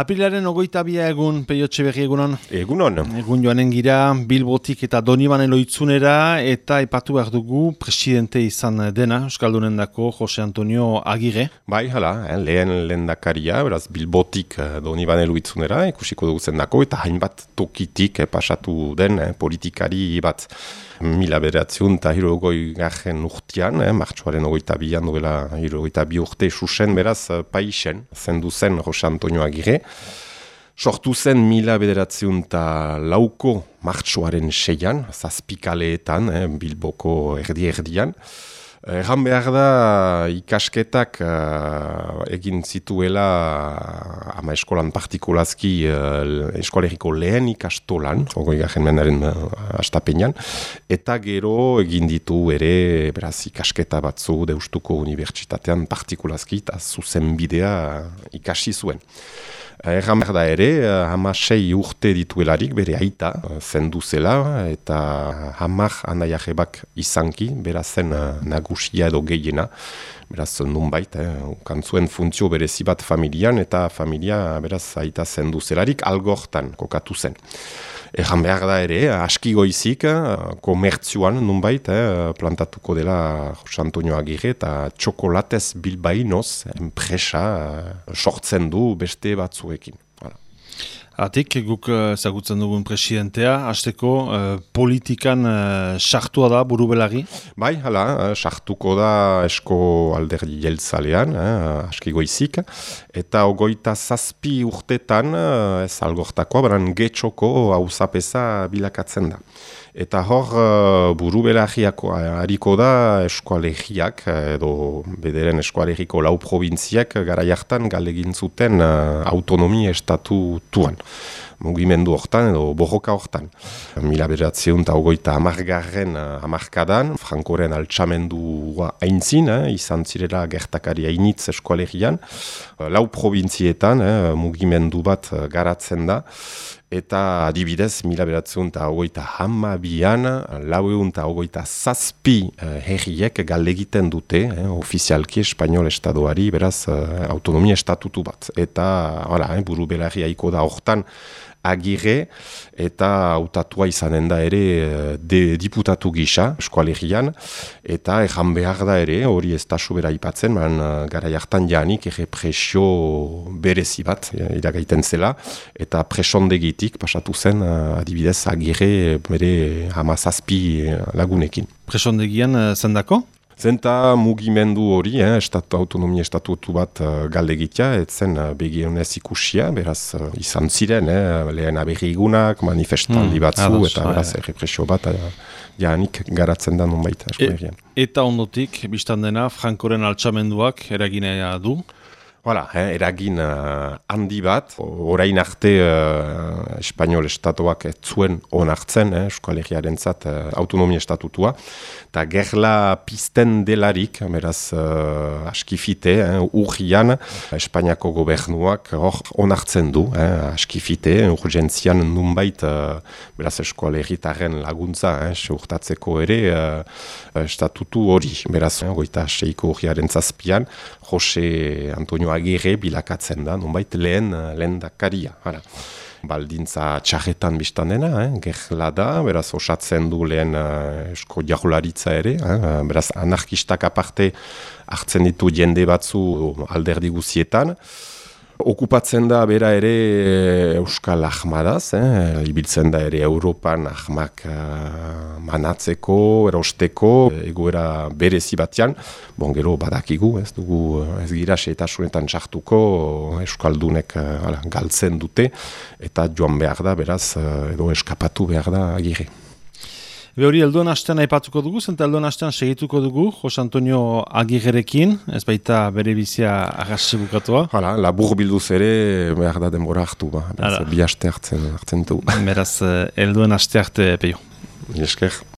Apilaren ogoita bia egun, peiotxe berri egunon. Egunon. Egun joanen gira, Bilbotik eta Doniban eloitzunera, eta ipatu behar dugu presidente izan dena, Euskaldunen dako, Jose Antonio Agire. Bai, hala, eh, lehen lehen dakaria, beraz Bilbotik eh, Doniban eloitzunera, ikusiko dugu zen dako, eta hainbat tokitik eh, pasatu den eh, politikari bat mila beratziun eta hirogoi garen urtean, eh, martxoaren ogoita bian duela hirogoita bi urte susen beraz eh, paisen, zendu zen Jose Antonio Agire. Sortu zen mila bederatziun eta lauko martxoaren seian, zazpikaleetan, eh, Bilboko erdi-erdian. Erran behar da ikasketak uh, egin zituela ama eskolan partikulazki uh, eskoleriko lehen ikastolan, ogoi garen menaren uh, astapenean, eta gero egin ditu ere beraz ikasketa batzu deustuko unibertsitatean partikulazki eta zuzen bidea ikasi zuen. Erran behar da ere, hamasei urte dituelarik bere aita zendu zela eta hamar anaiagebak izanki, beraz zen nagusia edo gehiena, beraz nunbait, eh, kantzuen funtzio berezi bat familian eta familia beraz aita zendu zelarik algortan kokatu zen. Egan behar da ere, aski goizik, komertzioan nunbait, eh, plantatuko dela Jose Antonio Agirre eta txokolatez bilbainoz, enpresa, eh, sortzen du beste batzuekin. Atik, guk zagutzen dugun presidentea, hasteko politikan sartua da buru belagi? Bai, hala, sartuko da esko alderdi jeltzalean, eh, aski goizik, eta ogoita zazpi urtetan, ez algortakoa, baran getxoko hau zapesa bilakatzen da. Eta hor, uh, buru belagiako hariko da eskualegiak, edo bederen eskualegiko lau provintziak gara jartan galegin zuten uh, autonomi estatu tuan. Mugimendu hortan edo borroka hortan. Mila beratzeun eta ogoita amargarren uh, amarkadan, Frankoren altxamendua aintzin, eh, izan zirela gertakari hainitz eskualegian, uh, lau provintzietan eh, mugimendu bat uh, garatzen da, eta adibidez, mila beratzen eta hogeita hamabian, lau egun eta hogeita zazpi eh, herriek galegiten dute, eh, ofizialki espainol estadoari, beraz, eh, autonomia estatutu bat. Eta, hala, eh, buru belarri haiko da hortan, agire eta hautatua izanen da ere eh, de, diputatu gisa eskualerian eta ejan behar da ere hori ez da sobera ipatzen man eh, gara jartan janik errepresio berezi bat eh, iragaiten zela eta presondegitik pasatu zen adibidez agire bere hamazazpi lagunekin. Presondegian zendako? Zenta mugimendu hori, eh, estatu, autonomia estatutu bat uh, galdegitea, ez zen uh, begionez ikusia, beraz uh, izan ziren, eh, lehen aberrigunak, manifestaldi hmm, batzu, eta beraz errepresio bat, uh, garatzen da nun baita. E, eta ondotik, biztan dena, Frankoren altxamenduak eraginea du? Voilà, eh, eragin uh, handi bat, orain arte uh, Espainol estatuak ez zuen onartzen, eh, Euskal zat, uh, autonomia estatutua, eta gerla pisten delarik, beraz uh, askifite, eh, urgian, Espainiako gobernuak hor onartzen du, eh, askifite, urgentzian nunbait, uh, beraz Euskal laguntza, eh, seurtatzeko ere, uh, estatutu hori, beraz, eh, goita seiko urgiaren zazpian, Jose Antonio agire bilakatzen da, nonbait lehen, lehen dakaria. Hala. Baldintza txarretan biztan dena, eh? gerla da, beraz osatzen du lehen uh, esko jahularitza ere, eh? beraz anarkistak aparte hartzen ditu jende batzu alderdi guzietan, Okupatzen da bera ere eh, Euskal Ahmadaz, eh? ibiltzen da ere Europan Ahmak uh, manatzeko, erosteko, egoera berezi batean, bon gero badakigu, ez dugu ez gira eta sunetan txartuko Euskaldunek uh, galtzen dute, eta joan behar da beraz, edo eskapatu behar da agire. Be hori, elduan hastean aipatuko dugu, zenta elduan hastean segituko dugu, Jose Antonio Agigerekin, ez baita bere bizia agassi bukatua. Hala, labur bilduz ere, behar da denbora hartu, ba. bi haste hartzen, hartzen du. Beraz, elduan haste arte, peio. Esker.